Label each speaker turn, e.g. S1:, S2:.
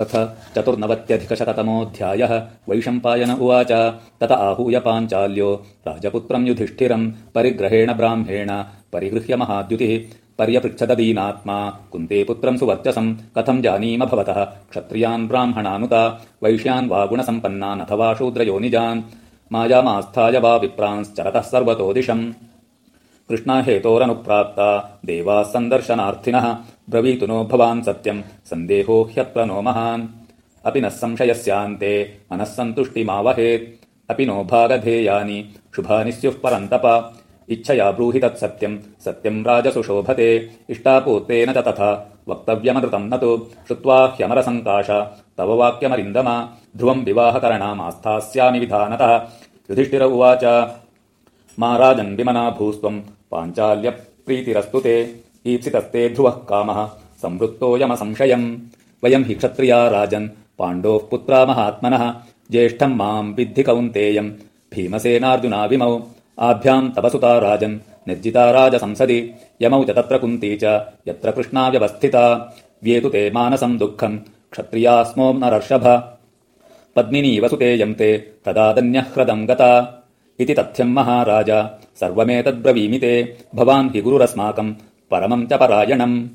S1: अथ चतुर्नवत्यधिकशततमोऽध्यायः। वैशम्पायन उवाच। तत आहूय पाञ्चाल्यो। राजपुत्रम् युधिष्ठिरम् परिग्रहेण ब्राह्मेण परिगृह्य महाद्युतिः पर्यपृच्छदीनात्मा कुन्ते पुत्रम् सुवर्चसम् कथम् जानीम भवतः क्षत्रियान् ब्राह्मणानुता वैश्यान् वा गुणसम्पन्नान् अथवा शूद्रयोनिजान्। मायामास्थाय वा विप्रांश्चरतः सर्वतो दिशम् कृष्णाहेतोरनुप्राप्ता। देवाः सन्दर्शनार्थिनः ब्रवीतु नो भवान् सत्यम्। सन्देहो ह्यत्र नो महान्। अपि नः संशयस्यान्ते। मनः सन्तुष्टिमावहेत्। अपि नो भागधेयानि। शुभानि स्युः परन्तप। इच्छया ब्रूहि तत्सत्यम् सत्यम्। राजसुशोभते। इष्टापूर्तेन च तथा। वक्तव्यमनृतम् न तु। श्रुत्वा ह्यमरसङ्काश। तव वाक्यमरिन्दमा। ध्रुवम् विवाहकरणामास्थास्यामि विधानतः। युधिष्ठिर उवाच मा विमना भूस्त्वम् पाञ्चाल्यप्रीतिरस्तु ते ईप्सितस्ते ध्रुवः कामः। संवृत्तोऽयमसंशयम् वयम् हि क्षत्रिया राजन् पाण्डोः पुत्रा महात्मनः। ज्येष्ठम् माम् विद्धि कौन्तेयम्। भीमसेनार्जुनाविमौ आभ्याम् तपसुता राजन् निर्जिता राजसंसदि। यमौ च तत्र कुन्ती च यत्र कृष्णा व्यवस्थिता। व्येतु ते मानसम् दुःखम् क्षत्रिया स्मो नरर्षभ पद्मिनी वसुतेयम् ते तदादन्यः ह्रदम् गता इति तथ्यम् महाराज। सर्वमेतद्ब्रवीमि ते। भवान् हि गुरुरस्माकम्। परमम् च परायणम्